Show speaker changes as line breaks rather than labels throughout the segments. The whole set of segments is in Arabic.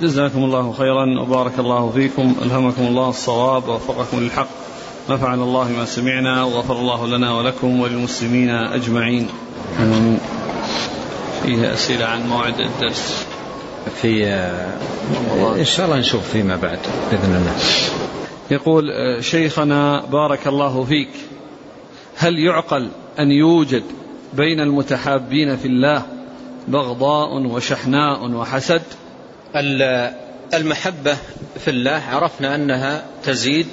جزاكم الله خيرا وبارك الله فيكم ألهمكم الله الصواب ووفقكم للحق. نفعنا الله ما سمعنا وغفر الله لنا ولكم وللمسلمين أجمعين. آمين. فيه أسئلة عن موعد الدرس؟
في إن شاء الله نشوف فيما بعد بإذن الله.
يقول شيخنا بارك الله فيك. هل يعقل أن يوجد بين المتحابين في الله بغضاء وشحناء وحسد؟
المحبة في الله عرفنا أنها تزيد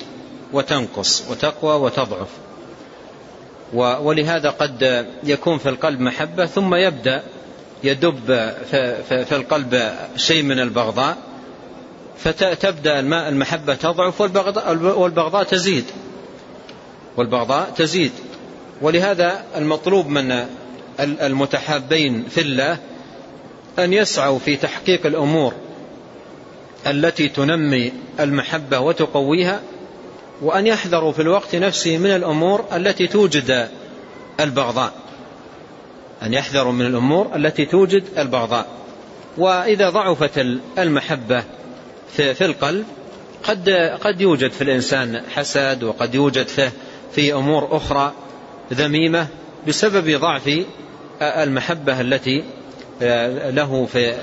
وتنقص وتقوى وتضعف. ولهذا قد يكون في القلب محبة ثم يبدأ يدب في القلب شيء من البغضاء فتبدأ المحبة تضعف والبغضاء تزيد. والبغضاء تزيد. ولهذا المطلوب من المتحابين في الله أن يسعوا في تحقيق الأمور. التي تنمي المحبة وتقويها وأن يحذروا في الوقت نفسه من الأمور التي توجد البغضاء. أن يحذروا من الأمور التي توجد البغضاء. وإذا ضعفت المحبة في القلب قد قد يوجد في الإنسان حسد وقد يوجد فيه في أمور أخرى ذميمة بسبب ضعف المحبة التي له في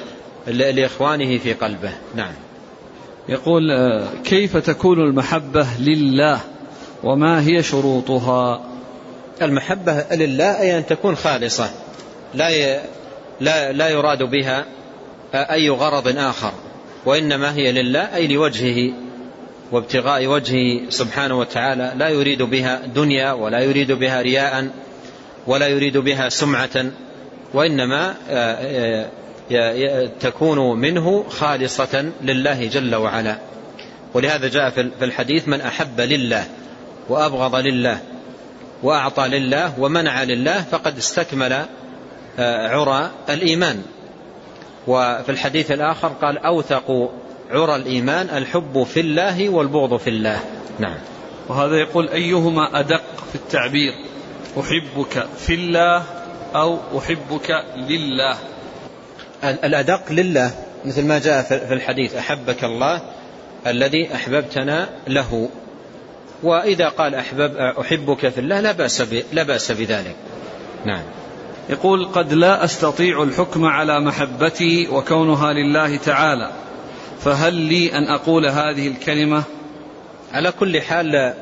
لإخوانه في قلبه. نعم.
يقول كيف تكون المحبة لله وما هي شروطها؟
المحبة لله أي أن تكون خالصة لا لا لا يراد بها أي غرض آخر وإنما هي لله أي لوجهه وابتغاء وجهه سبحانه وتعالى لا يريد بها دنيا ولا يريد بها رياء ولا يريد بها سمعة وإنما تكون منه خالصة لله جل وعلا. ولهذا جاء في الحديث من أحب لله وأبغض لله وأعطى لله ومنع لله فقد استكمل عرى الإيمان. وفي الحديث الآخر قال أوثق عرى الإيمان الحب في الله والبغض في الله. نعم.
وهذا يقول أيهما أدق في التعبير؟ أحبك في الله أو أحبك لله؟
الأدق لله مثل ما جاء في الحديث أحبك الله الذي أحببتنا له. وإذا قال أحبب أحبك في الله لا بأس, لا بأس بذلك. نعم.
يقول قد لا أستطيع الحكم على محبتي وكونها لله تعالى فهل لي أن أقول هذه الكلمة؟
على كل حال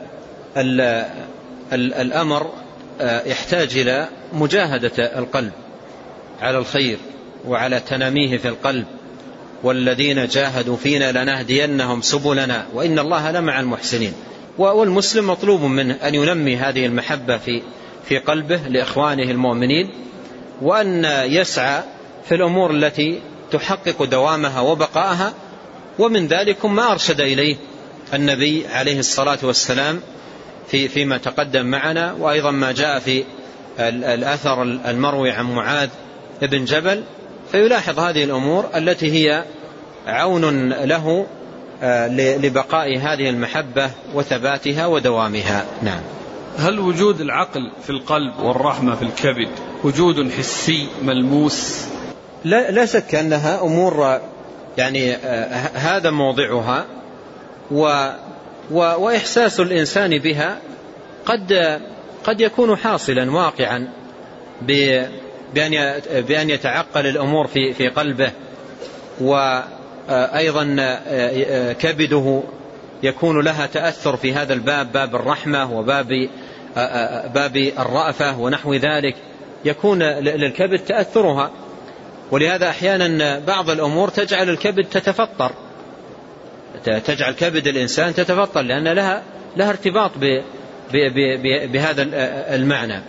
ال ال الأمر يحتاج إلى مجاهدة القلب على الخير. وعلى تناميه في القلب. والذين جاهدوا فينا لنهدينهم سبلنا وإن الله لمع المحسنين. والمسلم مطلوب منه أن ينمي هذه المحبة في في قلبه لإخوانه المؤمنين وأن يسعى في الأمور التي تحقق دوامها وبقاءها. ومن ذلك ما أرشد إليه النبي عليه الصلاة والسلام في فيما تقدم معنا وأيضا ما جاء في الأثر المروي عن معاذ بن جبل. فيلاحظ هذه الأمور التي هي عون له لبقاء هذه المحبة وثباتها ودوامها. نعم.
هل وجود العقل في القلب والرحمة في الكبد وجود حسي ملموس؟
لا, لا شك أنها أمور يعني هذا موضعها و و وإحساس الإنسان بها قد قد يكون حاصلا واقعا بأن بأن يتعقل الأمور في في قلبه وأيضا كبده يكون لها تأثر في هذا الباب باب الرحمة وباب باب الرأفة ونحو ذلك. يكون للكبد تأثرها. ولهذا أحيانا بعض الأمور تجعل الكبد تتفطر. تجعل كبد الإنسان تتفطر لأن لها لها ارتباط بهذا المعنى.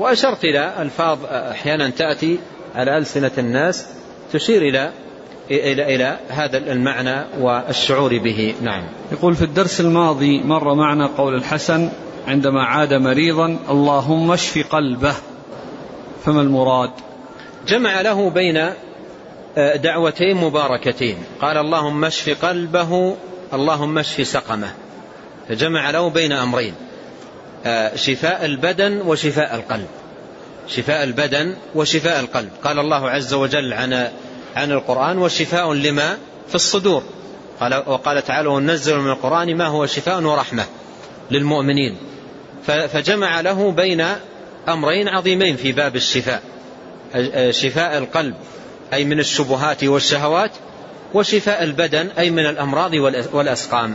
وأشرت إلى ألفاظ أحيانا تأتي على ألسنة الناس تشير إلى إلى إلى هذا المعنى والشعور به. نعم.
يقول في الدرس الماضي مر معنا قول الحسن عندما عاد مريضا اللهم اشف قلبه فما المراد؟
جمع له بين دعوتين مباركتين. قال اللهم اشف قلبه اللهم اشف سقمه. فجمع له بين أمرين. شفاء البدن وشفاء القلب. شفاء البدن وشفاء القلب. قال الله عز وجل عن عن القرآن وشفاء لما في الصدور قال وقال تعالى وننزل من القرآن ما هو شفاء ورحمة للمؤمنين فجمع له بين أمرين عظيمين في باب الشفاء. شفاء القلب أي من الشبهات والشهوات وشفاء البدن أي من الأمراض والأسقام.